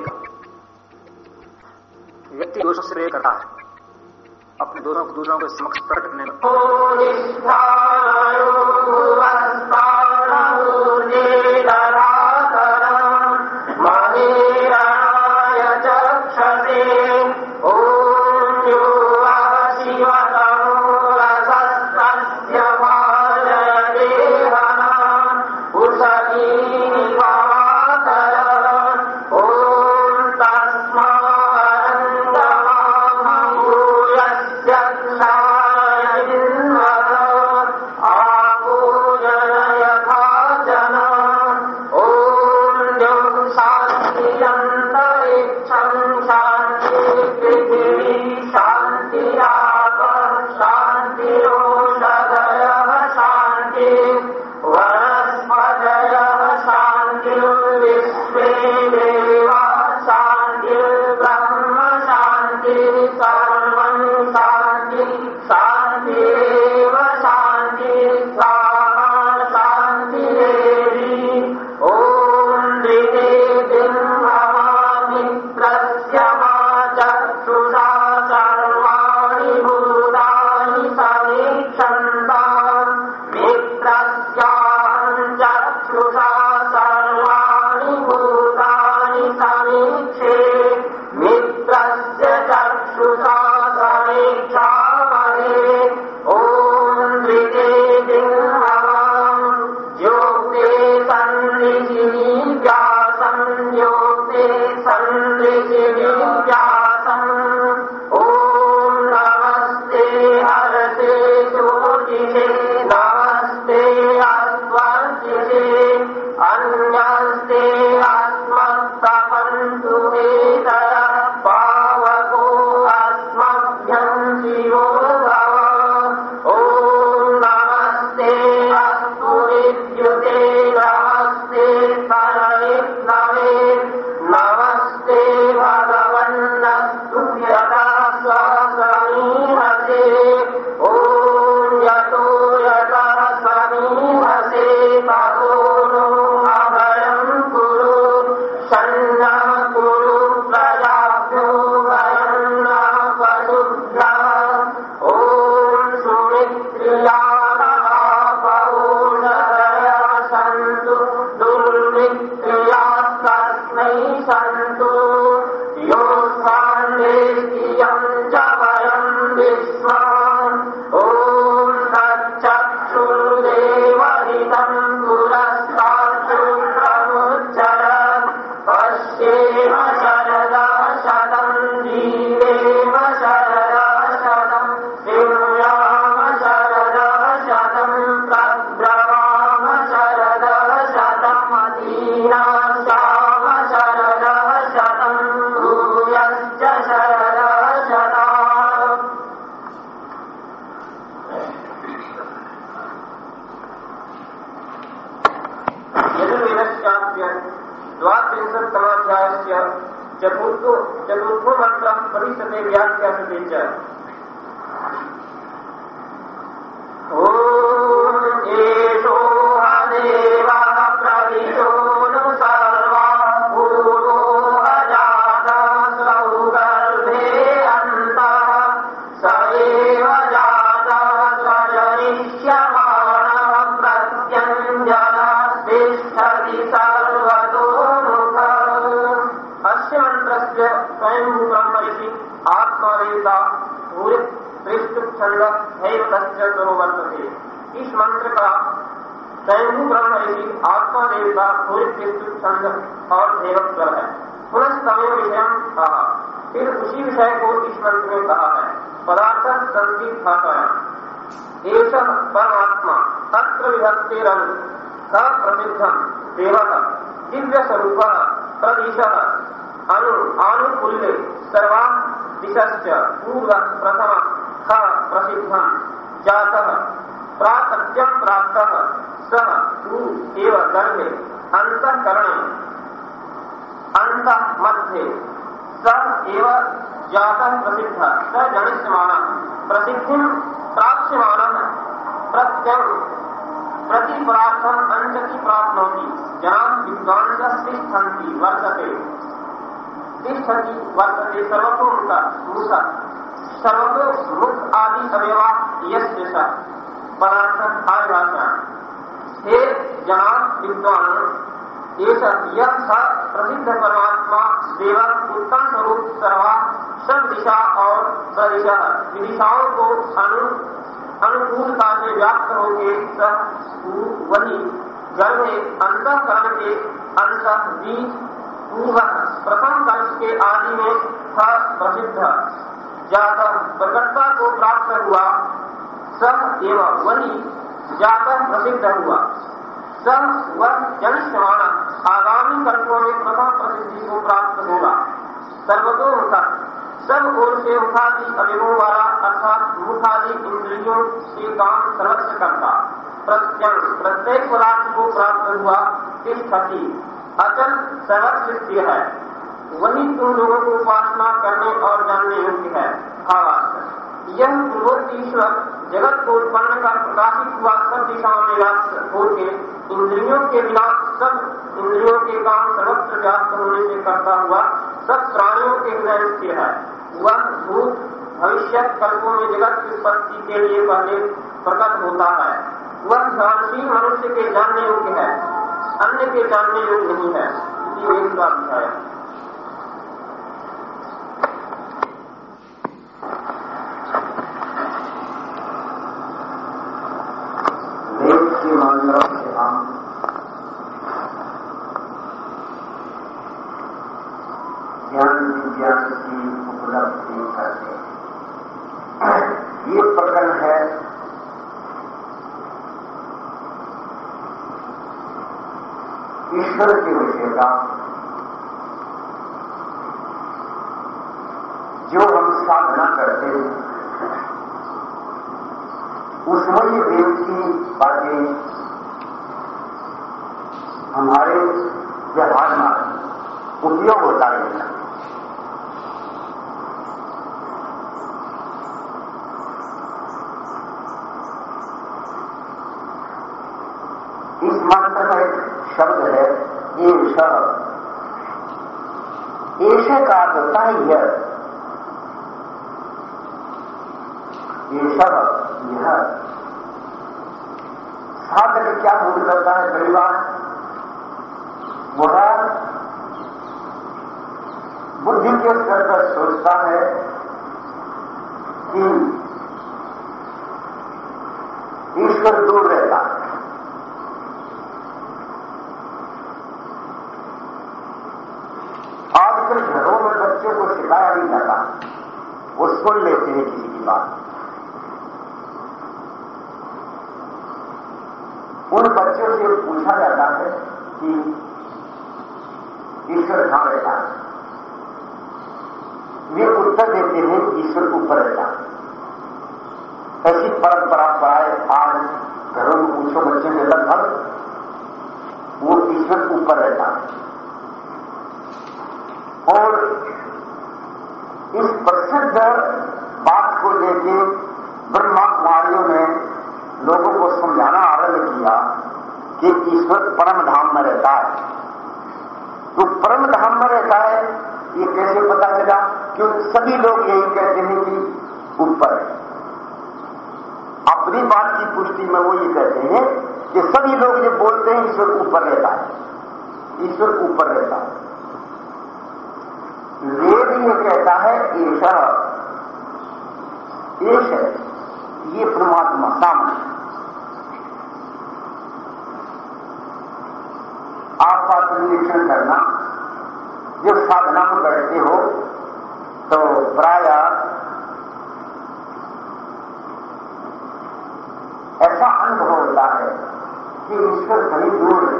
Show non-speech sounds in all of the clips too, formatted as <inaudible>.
का व्यक्ति दोषों से प्रेर करता है अपने दोनों दूसरों के समक्ष प्रकट करने में। சாதே द्वात्रिंशत् समाध्यायस्य चतुर्थो चतुर्थोमन्त्रः परिषदे व्याख्यासते च ॐ एषो देवा प्रविशो। इस मंत्र का स्वयं ब्रह्म ऋषि आत्मा देवता सूर्य छंद और देवक स्वर है। पुनः समय विषय कहा फिर उसी विषय को इस मंत्र में कहा है। पदार्थ संगीत भाषा एष परमात्मा, तत्र विभक्तिरन स प्रसिद्ध देव दिव्य स्वरूप, प्रदिश अनु, आनुकूल्य, सर्वा दिशश्च पूर्व प्रथम, ख, प्रसिद्ध, जातः प्रातत्यम प्राप्त सह तू, एव गर्भे अंतकरणे अंत मध्ये स एव जात प्रसिद्ध, स जनिष्यमाण प्रसिद्धि प्राप्यमाण प्रत्यं प्रतिपरार्थम अंचति प्राप्नोति, जनान विद्वांस तिष्ठन्ति, वर्तते। तिष्ठति वर्तते सर्वतोमुख मुख सर्वतो मुख आदि अवयवा यश पदार्थ आभाषा हे जनान विद्वान यह प्रसिद्ध परमात्मा, देव उत्तम स्वरूप सर्वा, सब दिशा और प्रदिशा, विदिशाओं को अनु अनुकूलता से व्याप्त होके सह वही गर्भ अंतकरण के अंत बीज पूर्व प्रथम कल्प के आदि में था प्रसिद्ध। जाकर प्रकटता को प्राप्त हुआ सब एवं वही जाकर प्रसिद्ध हुआ। सब वह जनिष्ठवान आगामी कल्पों में प्रथम प्रसिद्धि को प्राप्त होगा। सर्वतोमुख सब ओर से मुखादि अवयवों वाला, अर्थात मुखादि इंद्रियों के काम सर्वस्व करता। प्रत्येक पदार्थ को प्राप्त हुआ, इस अचल सर्वस्व है। वही तुम लोगों को उपासना करने और जानने योग्य है। यह पूर्वोक्त ईश्वर जगत को उत्पन्न कर प्रकाशित हुआ सब दिशाओं में व्याप्त होकर इंद्रियों के बिना सब इंद्रियों के काम सर्वत्र व्याप्त होने से करता हुआ सब प्राणियों के हृदय से है। वह भूत भविष्य कल्पों में जगत की उत्पत्ति के लिए पहले प्रकट होता है। वह सहनशील मनुष्य के जानने योग्य है। अन्य के जानने योग नहीं है ये एक बात अध्याय वेद की मंत्रों से हम ज्ञान विज्ञान की उपलब्धि करते हैं ये प्रकरण है ईश्वर के विषय का जो हम साधना करते हैं ये वेद की बातें हमारे व्यवहार में उपयोग होता है इस मंत्र का एक शब्द है एश एश का अर्थ होता है यह एश यह साधक क्या बोध करता है कई बार बुद्धि के स्तर पर सोचता है कि ईश्वर दूर रहता है। आजकल घरों में बच्चों को सिखाया नहीं जाता। वो सुन लेते हैं किसी की बात उन बच्चों से पूछा जाता है कि ईश्वर कहाँ रहता है। वे उत्तर देते हैं ईश्वर ऊपर रहता है ऐसी परंपरा प्राय आज घरों में पूछो बच्चे से लगभग वो ईश्वर ऊपर रहता है और इस प्रसिद्ध बात को लेके ब्रह्मा कुमारियों ने लोगों को समझाना आरंभ किया। कि ईश्वर परम धाम में रहता है। तो परम धाम में रहता है, ये कैसे पता चला क्योंकि सभी लोग यही कहते हैं कि ऊपर है। अपनी बात की पुष्टि में वो ये कहते हैं कि सभी लोग ये बोलते हैं, ईश्वर ऊपर रहता है। ईश्वर ऊपर रहता है। वेद ये कहता है एश एश ये परमात्मा सामने आप बात निरीक्षण करना। जब साधना में बैठते हो तो प्राय ऐसा अनुभव होता है कि ईश्वर कहीं दूर है।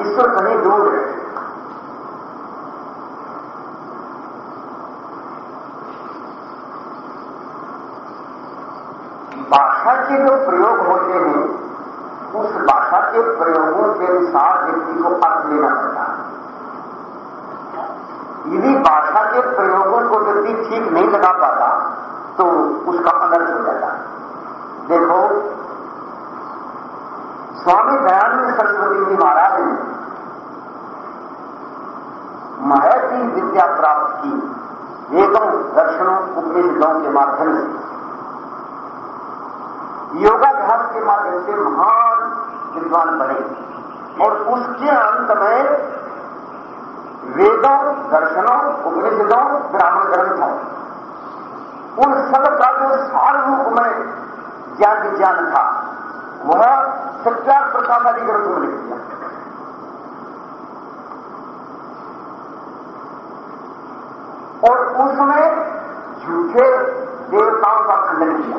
ईश्वर कहीं दूर है भाषा के जो प्रयोग होते हैं उस भाषा के प्रयोगों के अनुसार व्यक्ति को अर्थ लेना पड़ता है। यदि भाषा के प्रयोगों को व्यक्ति ठीक नहीं लगा पाता तो उसका अनर्थ हो जाता देखो, स्वामी दयानंद सरस्वती जी महाराज ने महर्षि विद्या प्राप्त की वेदों दर्शनों, उपनिषदों के माध्यम से, योगाभ्यास के माध्यम से महान विद्वान बने। और उसके अंत में वेदों, दर्शनों, उपनिषदों, ब्राह्मण ग्रंथों, उन सब का जो सार रूप में ज्ञान विज्ञान था, वह सत्यार प्रकाश आदि ग्रंथों में लिख दिया और उसमें झूठे देवताओं का खंडन किया।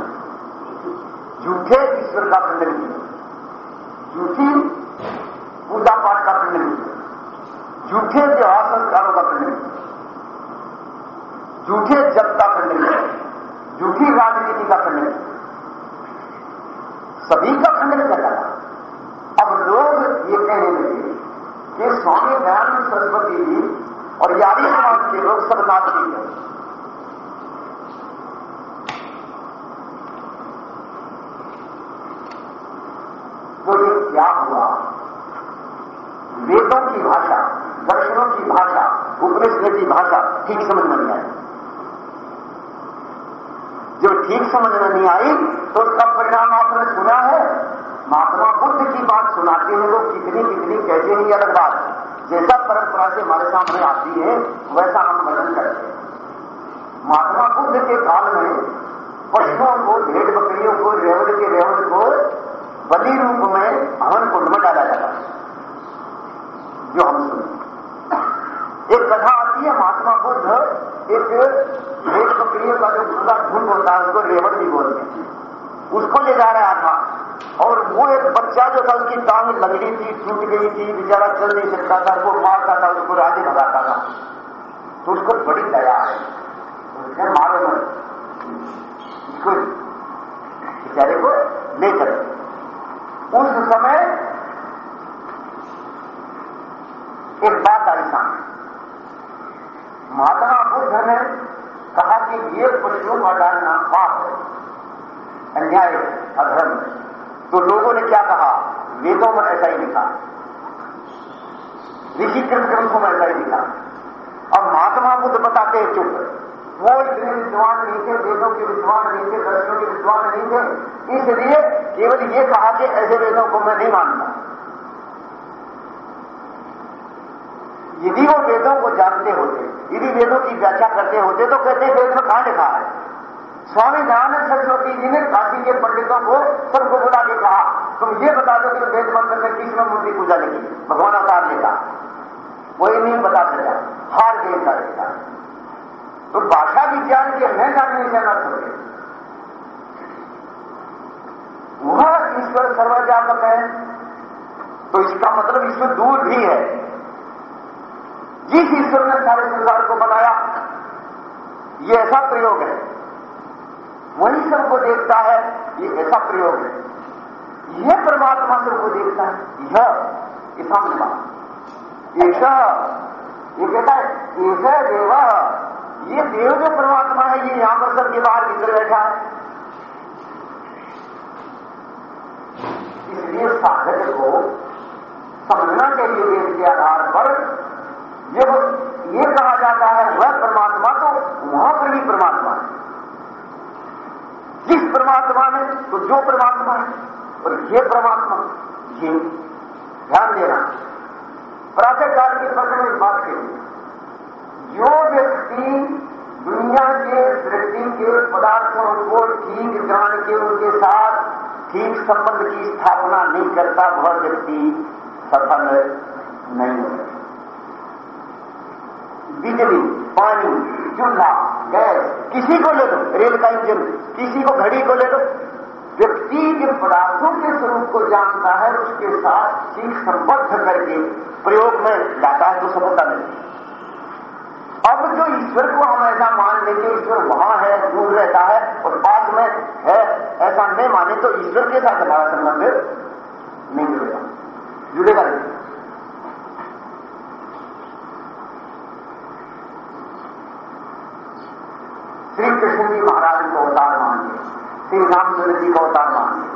झूठे ईश्वर का खंडन किया। झूठी पूजा पाठ का किया झूठे व्यवहार संस्कारों का किया झूठे जप का किया झूठी राजनीति का किया सभी का खंडन कर डाला अब लोग ये कहने लगे कि स्वामी दयानंद सरस्वती जी और यारी समाज के लोग सब नास्तिक हैं क्या हुआ। वेदों की भाषा, दर्शनों की भाषा, उपनिषद की भाषा ठीक समझ में नहीं आई। जो ठीक समझ में नहीं आई तो उसका परिणाम आपने सुना है। महात्मा बुद्ध की बात सुनाते हैं, लोग कितनी कितनी कहते नहीं अलग बात जैसा परंपरा से हमारे सामने आती है, वैसा हम वर्णन करते हैं। महात्मा बुद्ध के काल में पशुओं को, भेड़ बकरियों को, रेवड़ के रेवड़ को बलि रूप में हवन कुंड में डाला जाता है, जो हम सुनते एक कथा आती है, महात्मा बुद्ध एक बकरियों का जो पूरा झुंड होता है, उसको रेवड़ भी बोलते हैं। उसको ले जा रहा था, और वो एक बच्चा जो था, उसकी टांग लगड़ी थी, टूट गई थी, बेचारा चल नहीं सकता था, वो मारता था, उसको आगे भगाता था। तो उसको बड़ी दया है मारो मत इसको बेचारे को लेकर उस समय एक बात आई सामने महात्मा बुद्ध ने कहा कि ये का डालना पाप है। अन्याय अधर्म। तो लोगों ने क्या कहा? वेदों में ऐसा ही लिखा। ऋषिकृत ग्रंथों में ऐसा ही लिखा। अब महात्मा बुद्ध बताते हैं चुप। वो इतने विद्वान नहीं थे वेदों के विद्वान नहीं थे दर्शनों के विद्वान नहीं थे इसलिए केवल ये कहा कि ऐसे वेदों को मैं नहीं मानता। यदि वो वेदों को जानते होते, यदि वेदों की व्याख्या करते होते तो कहते वेद में कहाँ लिखा है? स्वामी दयानंद सरस्वती जी ने काशी के पंडितों को सबको बुला के कहा, तुम ये बता दो कि वेद मंत्र में किसमें मूर्ति पूजा लिखी, भगवान अवतार लिखा। कोई नहीं बता सकता, हार देव का तो भाषा विज्ञान के न जानने से न होते वह ईश्वर सर्वव्यापक है तो इसका मतलब ईश्वर दूर भी है। जिस ईश्वर ने सारे संसार को बनाया, ये ऐसा प्रयोग है। वही सबको देखता है, ये ऐसा प्रयोग है। यह परमात्मा सबको देखता है, यह ऐसा ये कहता है ऐसा देव। ये देव जो परमात्मा है ये यहाँ पर सबके बाहर भीतर बैठा है। इसलिए साधक को समझना चाहिए वेद के आधार पर। जब ये कहा जाता है, वह परमात्मा तो वहाँ पर भी परमात्मा है। जिस परमात्मा में तो जो परमात्मा है, और ये परमात्मा, ये ध्यान देना। प्रातः काल के प्रश्न में इस बात के लिए जो व्यक्ति दुनिया के सृष्टि के पदार्थों को ठीक जान के उनके साथ ठीक संबंध की स्थापना नहीं करता, वह व्यक्ति सफल नहीं होता बिजली, पानी, चूल्हा, गैस, किसी को ले लो, रेल का इंजन, किसी को घड़ी को ले लो, व्यक्ति जिन पदार्थों के स्वरूप को जानता है, उसके साथ ठीक संबद्ध करके प्रयोग में लाता है तो सफलता मिलती है। अब जो ईश्वर को हम ऐसा मान लेंगे ईश्वर वहाँ है, दूर रहता है और पास में है, ऐसा नहीं माने तो ईश्वर के साथ हमारा संबंध नहीं जुड़ेगा। जुड़ेगा नहीं। श्री कृष्ण जी महाराज को अवतार मान लिया श्री रामचंद्र जी को अवतार मान लिया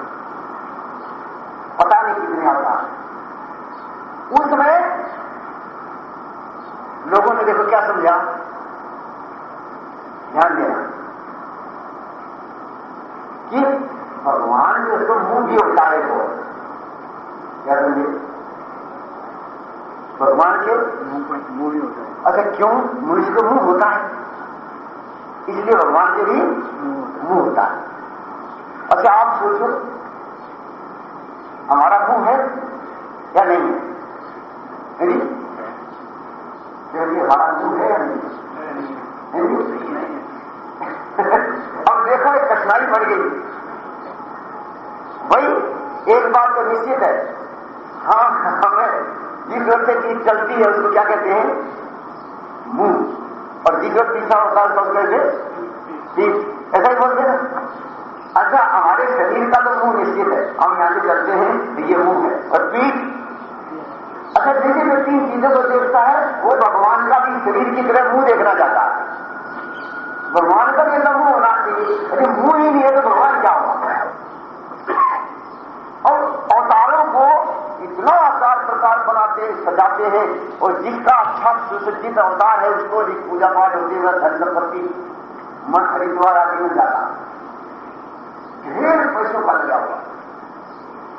पता नहीं कितने अवतार उस समय लोगों ने देखो क्या समझा? ध्यान देना। कि भगवान जो तो मुँह भी होता है क्या समझे भगवान के मुँह भी होता है। अच्छा क्यों? मनुष्य को मुँह होता है। इसलिए भगवान के भी मुँह होता है। अच्छा आप सोचो हमारा मुँह है या नहीं है है जी? फिर ये हमारा मुँह है या नहीं है जी? अब देखो एक कठिनाई बढ़ गई भाई एक बात तो निश्चित है हाँ हमें जिस वक्त से चीज़ चलती है उसको क्या कहते हैं मुँह और जिस वक्त तीसरा होता है उसको कहते हैं पीठ ऐसा ही बोलते हैं अच्छा हमारे शरीर का तो मुँह निश्चित हम चलते हैं तो ये मुँह है। और पीठ अच्छा जैसे व्यक्ति इन चीज़ों को देखता है, वो भगवान का भी शरीर की तरह मुँह देखना चाहता है। भगवान का भी मुँह होना चाहिए अरे मुँह ही नहीं है तो भगवान क्या होगा? और अवतारों को इतना आकार प्रकार बनाते सजाते हैं, और जिसका अच्छा सुसज्जित अवतार है, उसको पूजा पाठ होती है धन संपत्ति मन हरिद्वार आदि में जाता ढेर पैसों का लगा हुआ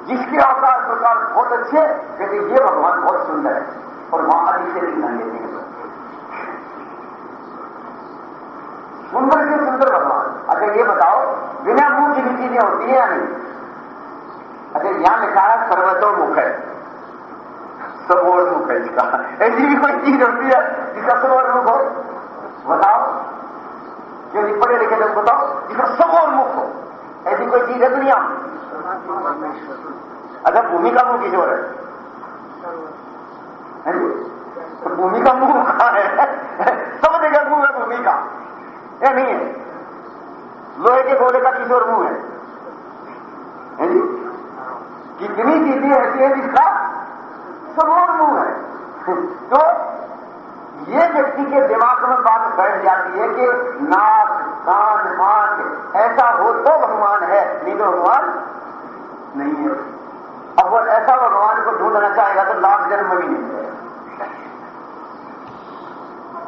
जिसके अवतार प्रकार बहुत अच्छे कहते ये भगवान बहुत सुंदर है, और वहाँ अधिक धन लेते हैं सुंदर से सुंदर भगवान। अच्छा ये बताओ, बिना मुँह की भी चीज़ें होती है या नहीं? अच्छा यहाँ लिखा है सर्वतोमुख है। सर्वोन्मुख है इसका। ऐसी भी कोई चीज़ होती है जिसका सर्वोन्मुख हो? बताओ। जो पढ़े लिखे लोग बताओ, जिसका सर्वोन्मुख हो। ऐसी कोई चीज़ है दुनिया? अच्छा भूमि का मुँह किशोर है हैं जी? तो भूमि का मुँह कहाँ है? जगह मुँह है भूमि का या नहीं है। लोहे के गोले का किशोर मुँह है। कितनी चीज़ें ऐसी है जिसका समोर मुँह है। <laughs> तो व्यक्ति के दिमाग में बात बैठ जाती है कि नाक कान आँख ऐसा हो तो भगवान है नहीं तो भगवान नहीं है। अब वो ऐसा भगवान को ढूंढना चाहेगा तो लाख जन्म भी नहीं है।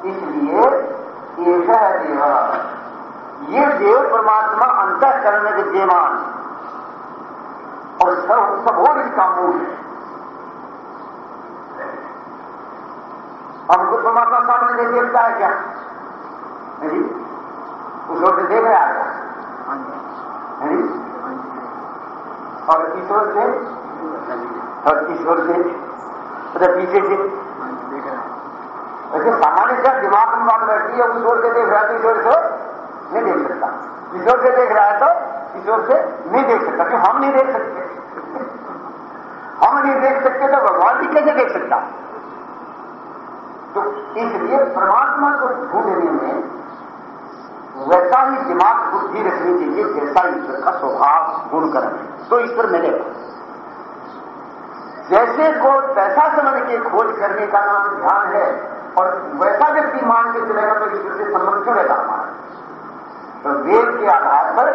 इसलिए ऐसा है देव ये देव परमात्मा अंतकरण में विद्यमान, और सब सब और इसका मूल है। हमको परमात्मा सामने नहीं देखता है क्या? उस ओर से देख रहा है और ईश्वर से? और ईश्वर से? मतलब पीछे से। देख रहा है। वैसे सामान्य जब दिमाग में बात बैठती है उस ओर से देख रहा है तो ईश्वर से? नहीं देख सकता। ईश्वर से देख रहा है तो ईश्वर से नहीं देख सकता क्योंकि हम नहीं देख सकते। हम नहीं देख सकते तो भगवान भी कैसे देख सकता? तो इसलिए परमात्मा को ढूँढने में वैसा ही दिमाग बुद्धि रखनी चाहिए जैसा ईश्वर का स्वभाव गुण कर्म तो ईश्वर मिलेगा जैसे को तैसा समझ के खोज करने का नाम ध्यान है और वैसा व्यक्ति मान के चलेगा तो ईश्वर से संबंध जुड़ेगा हमारा? तो वेद के आधार पर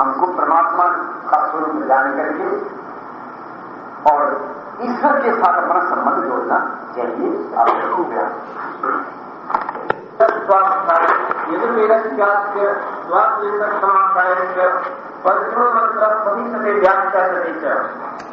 हमको परमात्मा का स्वरूप जान करके और ईश्वर के साथ अपना संबंध जोड़ना चाहिए यजुर्वेदस्यास्य द्वादश समासायस्य पञ्चमो मन्त्रः भविष्यते व्याख्याते च